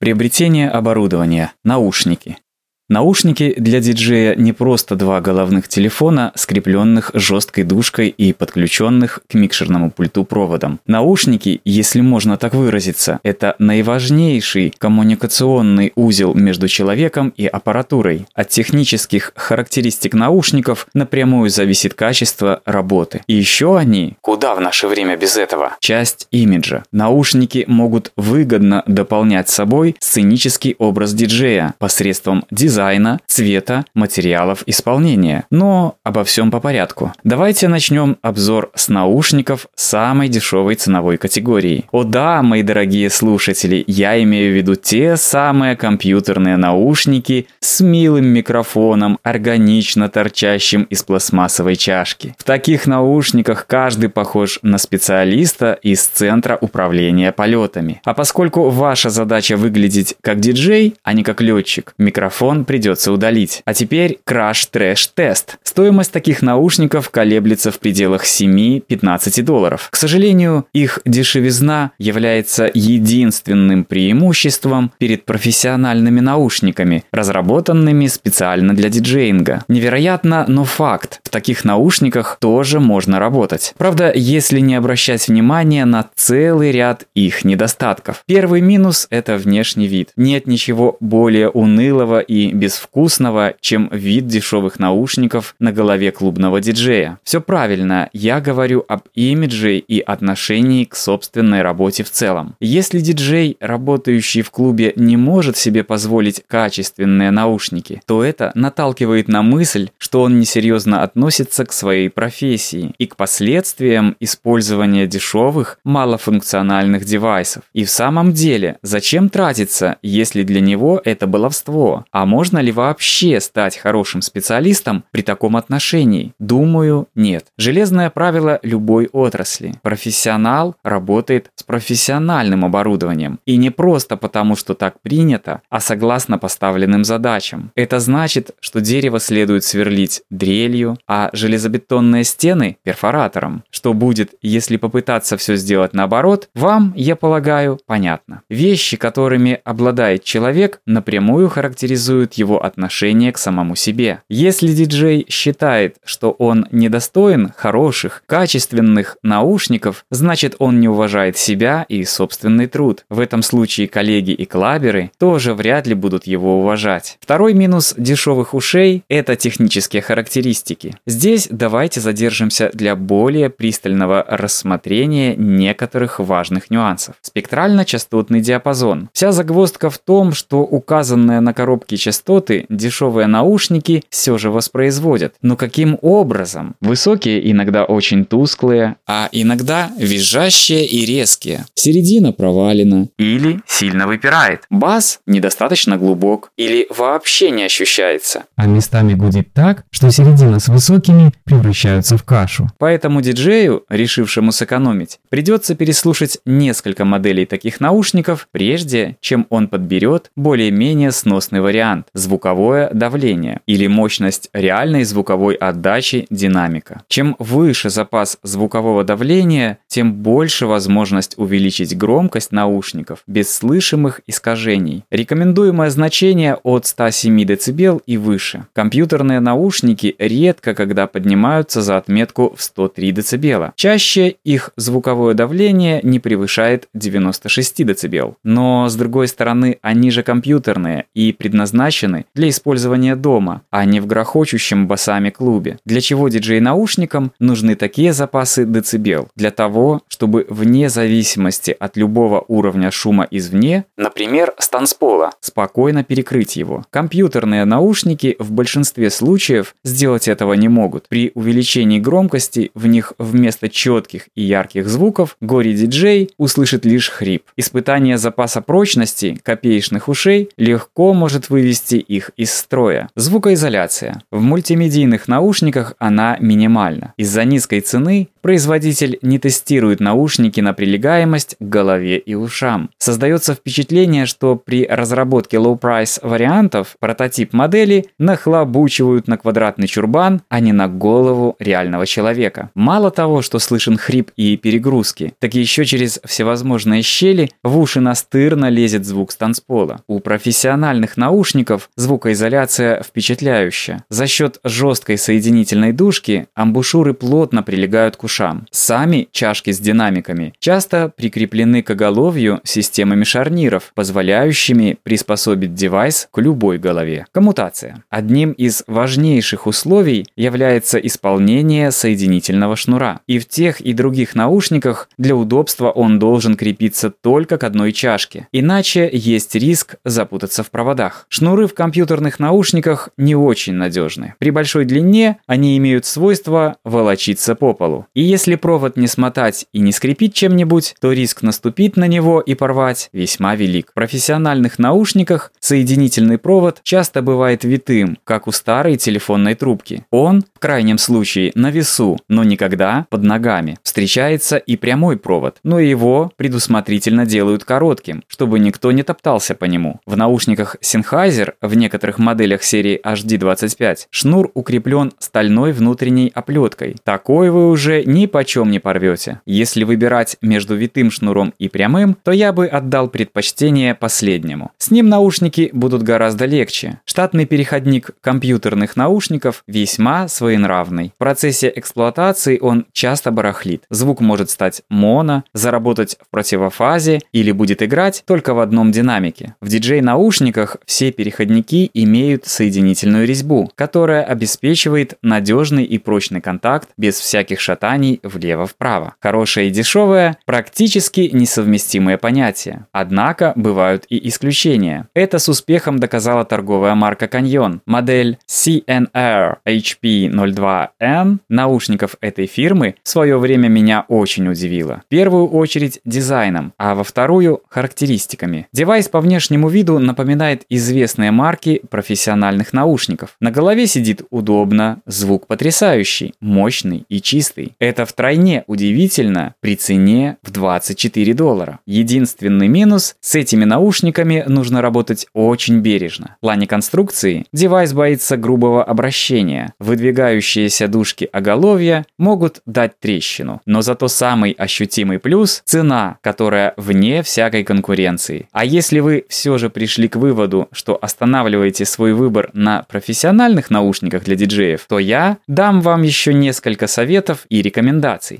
Приобретение оборудования. Наушники. Наушники для диджея не просто два головных телефона, скрепленных жесткой дужкой и подключенных к микшерному пульту проводом. Наушники, если можно так выразиться, это наиважнейший коммуникационный узел между человеком и аппаратурой. От технических характеристик наушников напрямую зависит качество работы. И еще они, куда в наше время без этого, часть имиджа. Наушники могут выгодно дополнять собой сценический образ диджея посредством дизайна дизайна, цвета, материалов исполнения. Но обо всем по порядку. Давайте начнем обзор с наушников самой дешевой ценовой категории. О да, мои дорогие слушатели, я имею в виду те самые компьютерные наушники с милым микрофоном, органично торчащим из пластмассовой чашки. В таких наушниках каждый похож на специалиста из центра управления полетами. А поскольку ваша задача выглядеть как диджей, а не как летчик, микрофон придется удалить. А теперь краш-трэш-тест. Стоимость таких наушников колеблется в пределах 7-15 долларов. К сожалению, их дешевизна является единственным преимуществом перед профессиональными наушниками, разработанными специально для диджеинга. Невероятно, но факт. В таких наушниках тоже можно работать. Правда, если не обращать внимания на целый ряд их недостатков. Первый минус – это внешний вид. Нет ничего более унылого и безвкусного, чем вид дешевых наушников на голове клубного диджея. Все правильно, я говорю об имидже и отношении к собственной работе в целом. Если диджей, работающий в клубе, не может себе позволить качественные наушники, то это наталкивает на мысль, что он несерьезно относится к своей профессии и к последствиям использования дешевых, малофункциональных девайсов. И в самом деле, зачем тратиться, если для него это баловство? А может можно ли вообще стать хорошим специалистом при таком отношении? Думаю, нет. Железное правило любой отрасли. Профессионал работает с профессиональным оборудованием. И не просто потому, что так принято, а согласно поставленным задачам. Это значит, что дерево следует сверлить дрелью, а железобетонные стены – перфоратором. Что будет, если попытаться все сделать наоборот, вам, я полагаю, понятно. Вещи, которыми обладает человек, напрямую характеризуют его отношение к самому себе. Если диджей считает, что он недостоин хороших, качественных наушников, значит он не уважает себя и собственный труд. В этом случае коллеги и клаберы тоже вряд ли будут его уважать. Второй минус дешевых ушей – это технические характеристики. Здесь давайте задержимся для более пристального рассмотрения некоторых важных нюансов. Спектрально-частотный диапазон. Вся загвоздка в том, что указанные на коробке частоты частоты дешевые наушники все же воспроизводят. Но каким образом? Высокие иногда очень тусклые, а иногда визжащие и резкие. Середина провалена. Или сильно выпирает. Бас недостаточно глубок. Или вообще не ощущается. А местами гудит так, что середина с высокими превращаются в кашу. Поэтому диджею, решившему сэкономить, придется переслушать несколько моделей таких наушников, прежде чем он подберет более-менее сносный вариант звуковое давление или мощность реальной звуковой отдачи динамика. Чем выше запас звукового давления, тем больше возможность увеличить громкость наушников без слышимых искажений. Рекомендуемое значение от 107 дБ и выше. Компьютерные наушники редко когда поднимаются за отметку в 103 дБ. Чаще их звуковое давление не превышает 96 дБ. Но с другой стороны, они же компьютерные и предназначены предназначены для использования дома, а не в грохочущем басами клубе. Для чего диджей-наушникам нужны такие запасы децибел? Для того, чтобы вне зависимости от любого уровня шума извне, например, с спокойно перекрыть его. Компьютерные наушники в большинстве случаев сделать этого не могут. При увеличении громкости в них вместо четких и ярких звуков горе-диджей услышит лишь хрип. Испытание запаса прочности копеечных ушей легко может вывести их из строя. Звукоизоляция. В мультимедийных наушниках она минимальна. Из-за низкой цены Производитель не тестирует наушники на прилегаемость к голове и ушам. Создается впечатление, что при разработке low-price вариантов прототип модели нахлобучивают на квадратный чурбан, а не на голову реального человека. Мало того, что слышен хрип и перегрузки, так еще через всевозможные щели в уши настырно лезет звук с танцпола. У профессиональных наушников звукоизоляция впечатляющая. За счет жесткой соединительной дужки амбушюры плотно прилегают к ушам. Сами чашки с динамиками часто прикреплены к оголовью системами шарниров, позволяющими приспособить девайс к любой голове. Коммутация. Одним из важнейших условий является исполнение соединительного шнура. И в тех и других наушниках для удобства он должен крепиться только к одной чашке. Иначе есть риск запутаться в проводах. Шнуры в компьютерных наушниках не очень надежны. При большой длине они имеют свойство волочиться по полу. И если провод не смотать и не скрепить чем-нибудь, то риск наступить на него и порвать весьма велик. В профессиональных наушниках соединительный провод часто бывает витым, как у старой телефонной трубки. Он, в крайнем случае, на весу, но никогда под ногами. Встречается и прямой провод, но его предусмотрительно делают коротким, чтобы никто не топтался по нему. В наушниках Sennheiser в некоторых моделях серии HD25 шнур укреплен стальной внутренней оплеткой. Такой вы уже ни почем не порвете. Если выбирать между витым шнуром и прямым, то я бы отдал предпочтение последнему. С ним наушники будут гораздо легче. Штатный переходник компьютерных наушников весьма своенравный. В процессе эксплуатации он часто барахлит. Звук может стать моно, заработать в противофазе или будет играть только в одном динамике. В диджей-наушниках все переходники имеют соединительную резьбу, которая обеспечивает надежный и прочный контакт без всяких шатаний влево-вправо. Хорошее и дешевое – практически несовместимые понятия. Однако бывают и исключения. Это с успехом доказала торговая марка Canyon. Модель CNR HP02N наушников этой фирмы в свое время меня очень удивила. В первую очередь дизайном, а во вторую – характеристиками. Девайс по внешнему виду напоминает известные марки профессиональных наушников. На голове сидит удобно, звук потрясающий, мощный и чистый. Это втройне удивительно при цене в 24 доллара. Единственный минус – с этими наушниками нужно работать очень бережно. В плане конструкции девайс боится грубого обращения. Выдвигающиеся дужки оголовья могут дать трещину. Но зато самый ощутимый плюс – цена, которая вне всякой конкуренции. А если вы все же пришли к выводу, что останавливаете свой выбор на профессиональных наушниках для диджеев, то я дам вам еще несколько советов и рекомендаций.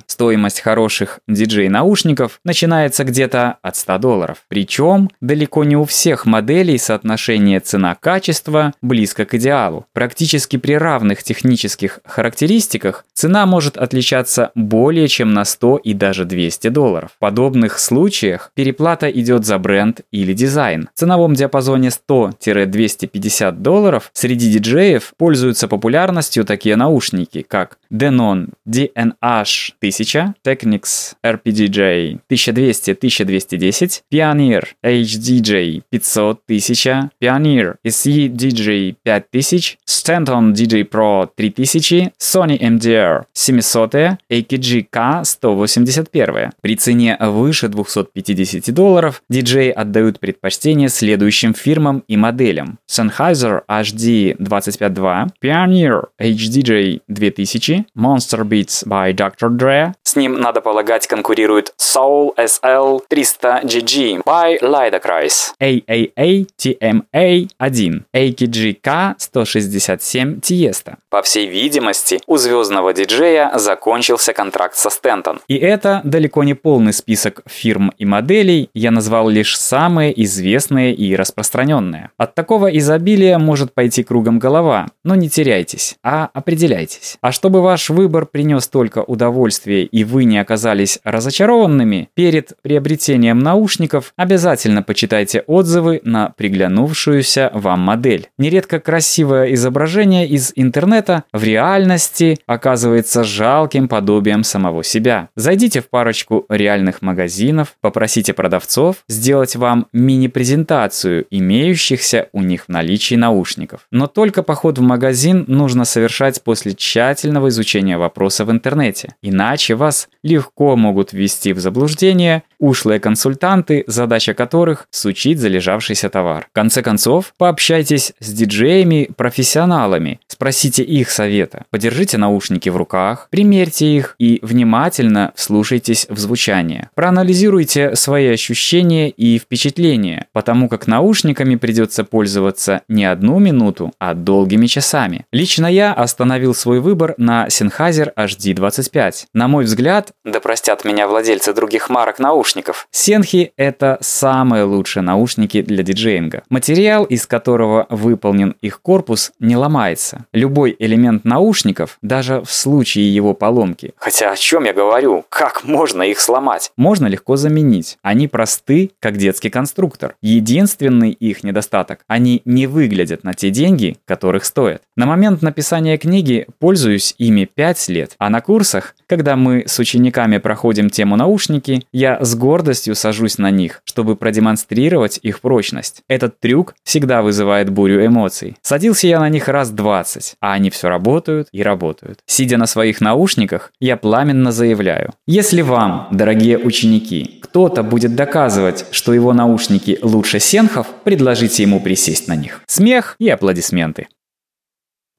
Стоимость хороших диджей-наушников начинается где-то от 100 долларов. Причем далеко не у всех моделей соотношение цена-качество близко к идеалу. Практически при равных технических характеристиках цена может отличаться более чем на 100 и даже 200 долларов. В подобных случаях переплата идет за бренд или дизайн. В ценовом диапазоне 100-250 долларов среди диджеев пользуются популярностью такие наушники, как Denon DNH 1000, Technics RPDJ 1200-1210, Pioneer HDJ 500 1000, Pioneer SE-DJ 5000, Stanton DJ Pro 3000, Sony MDR 700, AKG K181. При цене выше 250 долларов диджеи отдают предпочтение следующим фирмам и моделям. Sennheiser HD 252, Pioneer HDJ 2000, Monster Beats by Dr. Dre. С ним, надо полагать, конкурирует Soul SL 300GG by Lidocrise, AAA TMA 1, AKG K167 Tiesto. По всей видимости, у звездного диджея закончился контракт со Стентон. И это далеко не полный список фирм и моделей, я назвал лишь самые известные и распространенные. От такого изобилия может пойти кругом голова, но не теряйтесь, а определяйтесь. А чтобы ваш выбор принес только удовольствие и вы не оказались разочарованными, перед приобретением наушников обязательно почитайте отзывы на приглянувшуюся вам модель. Нередко красивое изображение из интернета в реальности оказывается жалким подобием самого себя. Зайдите в парочку реальных магазинов, попросите продавцов сделать вам мини-презентацию имеющихся у них в наличии наушников. Но только поход в магазин нужно совершать после тщательного изучения вопроса в интернете. Интернете. Иначе вас легко могут ввести в заблуждение ушлые консультанты, задача которых – сучить залежавшийся товар. В конце концов, пообщайтесь с диджеями-профессионалами, спросите их совета, подержите наушники в руках, примерьте их и внимательно вслушайтесь в звучание. Проанализируйте свои ощущения и впечатления, потому как наушниками придется пользоваться не одну минуту, а долгими часами. Лично я остановил свой выбор на Sennheiser HD25. На мой взгляд, да простят меня владельцы других марок наушников, Сенхи – это самые лучшие наушники для диджеинга. Материал, из которого выполнен их корпус, не ломается. Любой элемент наушников, даже в случае его поломки, хотя о чем я говорю, как можно их сломать, можно легко заменить. Они просты, как детский конструктор. Единственный их недостаток – они не выглядят на те деньги, которых стоят. На момент написания книги пользуюсь ими 5 лет, а на курсах, когда мы с учениками проходим тему наушники, я с гордостью сажусь на них, чтобы продемонстрировать их прочность. Этот трюк всегда вызывает бурю эмоций. Садился я на них раз 20, а они все работают и работают. Сидя на своих наушниках, я пламенно заявляю. Если вам, дорогие ученики, кто-то будет доказывать, что его наушники лучше сенхов, предложите ему присесть на них. Смех и аплодисменты.